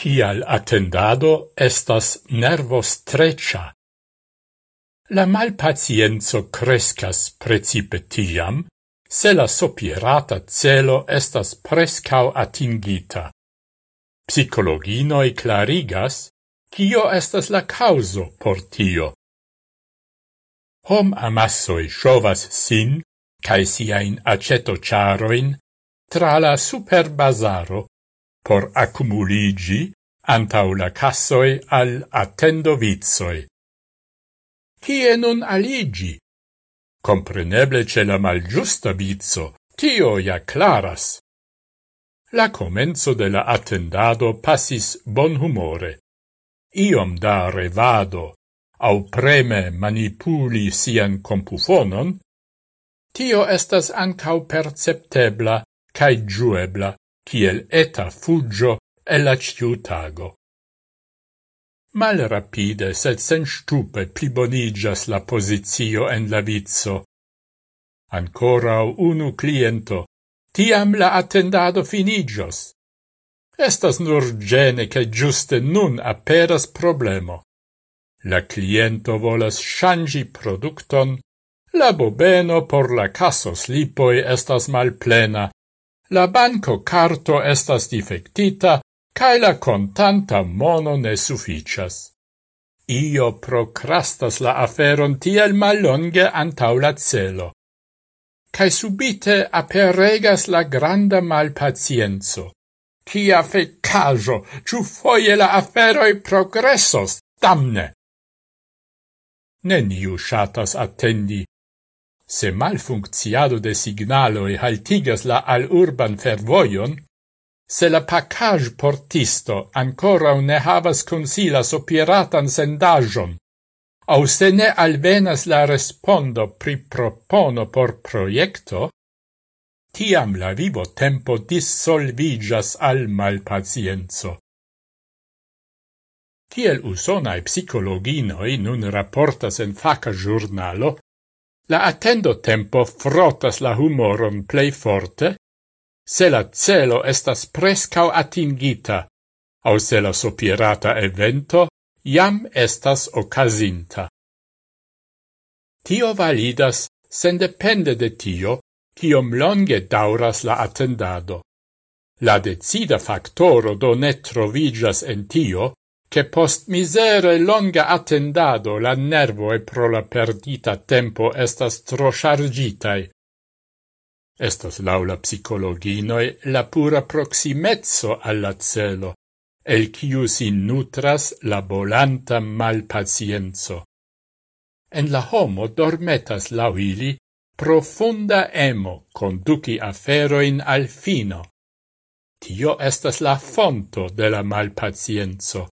kial attendado estas nervostrecia. La malpacienzo crescas precipe tiam, se la sopirata celo estas prescau atingita. Psicologinoi clarigas, kio estas la causo por tio. Hom amassoi shovas sin, cae siain acetocharoin, tra la superbazaro por accumuligi antau la cassoi al attendo vizoi. Cie nun aligi? Compreneble ce la malgiusta vizo, tio ja claras. La comenzo de la attendado passis bon humore. Iom da revado, au preme manipuli sian compufonon, tio estas ancau perceptebla cae giuebla kiel eta fuggio el la ciutago. Mal rapide, sed sen stupe plibonigas la posizio en la vizzo. Ancora unu cliento, tiam la attendado finigios. Estas nur gene che giuste nun aperas problemo. La cliento volas shangi producton, la bobeno por la casos lipoi estas malplena, la banco carto estas defectita cae la contanta mono ne sufficias. Io procrastas la aferon tiel mallonge antau la celo. Cae subite aperegas la granda malpacienzo. Cia fecajo, ciu foie la aferoi progressos, damne! Neniu shatas attendi se malfuncciado de signaloi haltigas la al urban fervoion, se la paccage portisto ancora ne havas consila sopiratan sendajon, au se ne alvenas la respondo pri propono por proiecto, tiam la vivo tempo dissolvigas al malpacienzo. Tiel usonae psicologinoi nun raportas en faca giurnalo, La attendo tempo frotas la humoron plei forte, se la celo estas prescau atingita, au se la sopirata evento jam estas ocasinta. Tio validas sen depende de tio, kiom longe dauras la attendado. La decida factoro do ne trovigas en tio, che post misere longa attendado la nervo e pro la perdita tempo estas tro chargitai. Estas laula psicologinoi la pura proximezzo alla celo, el quiu si nutras la volanta malpacienzo. En la homo dormetas lauili profunda emo conduci aferoin al fino. Tio estas la fonto de la malpacienzo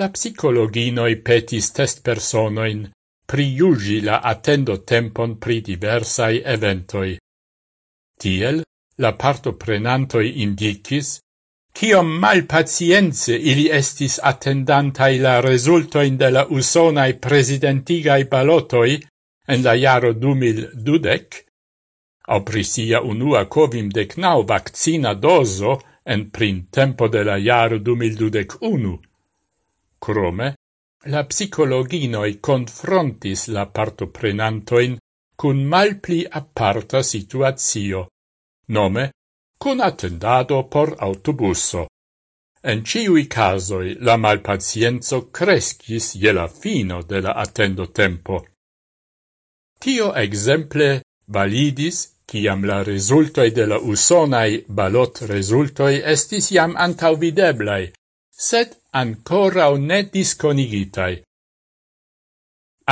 la psicologinoi petis test personoin priugi la attendo tempon pri diversai eventoi. Tiel, la parto prenantoi indicis, ciom mal pacienze ili estis attendantai la resultoin de la usonai presidentigai balotoi en la jaro 2012, au prisia unua covim decnau vaccina dozo en printempo de la jaro 2021, Crome, la psicologinoi confrontis la partoprenantoin cun malpli aparta situazio, nome cun attendado por autobusso. En ciui casoi la malpacienzo crescis je la fino de la attendo tempo. Tio exemple validis ciam la resultoi de la usonai balot resultoi estis iam antauvideblai sed ancorau ne disconigitai.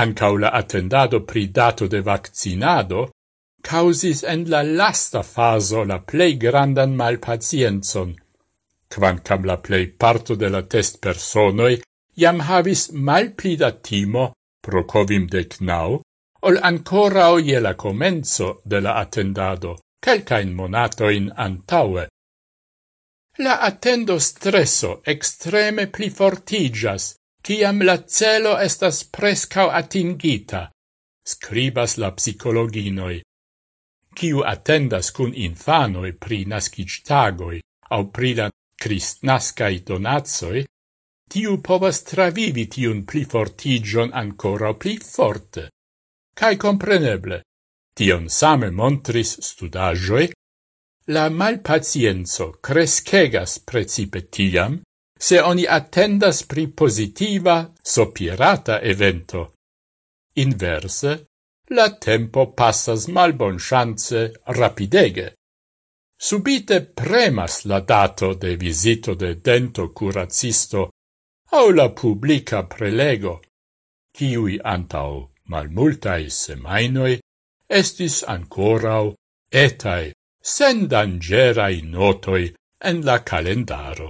Ancau la attendado pri dato de vaccinado causis en la lasta faso la plei grandan malpacienzon, quancam la plei parto de la test personoi iam havis malplida timo pro covimdec nau, ol ancora o la comenzo de la attendado, calcain monatoin antaue. La attendo stresso extreme pli fortigas, ciam la celo estas prescau atingita, scribas la psicologinoi. Ciu attendas cun infanoi pri nascic tagoi au pri la cristnascai donatsoi, tiu povas travivi tiun pli fortigion ancora pli forte. Cai compreneble, tion same montris studagioi La malpacienzo crescegas precipe tiam, se oni attendas pri positiva, sopirata evento. Inverse, la tempo passas malbon chance rapidege. Subite premas la dato de visito de dento curacisto au la publica prelego, kiui antau malmultai semainoi estis ancorau etai sen dangerai notoi en la calendaro.